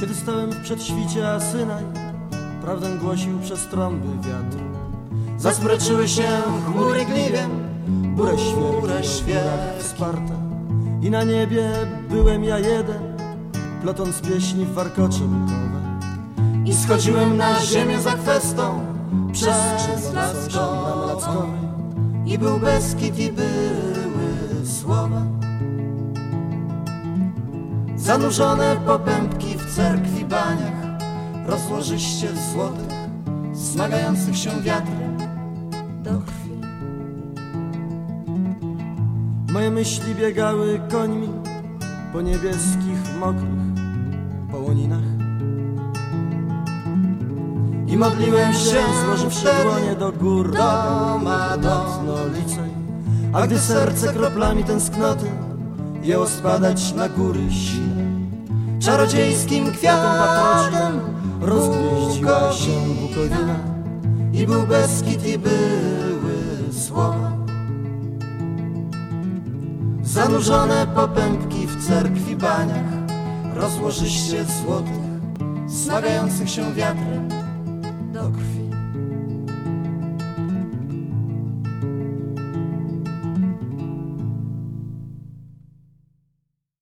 Kiedy stałem w przedświcie, a Synaj prawdę głosił przez trąby wiatr. Zasmroczyły się chmury gliwiem, burę świerki. wsparte. I na niebie byłem ja jeden, plotąc pieśni w warkocze bukowe. I schodziłem na ziemię za kwestą Przez Przez las Lackowej. I był Beskid i były słowa Zanurzone popępki w cerkwi baniach Rozłożyście złotych Smagających się wiatrem do krwi Moje myśli biegały końmi po niebieskich, mokrych połoninach. I modliłem się złożywszy dłonie do gór, do Madonnolicej. A gdy serce kroplami tęsknoty jęło spadać na góry sine, Czarodziejskim kwiatem rozgwieździła się Bukowina. I był Beskid i były słowa Zanurzone popępki w cerkwi baniach Rozłożyście złotych Smagających się wiatrem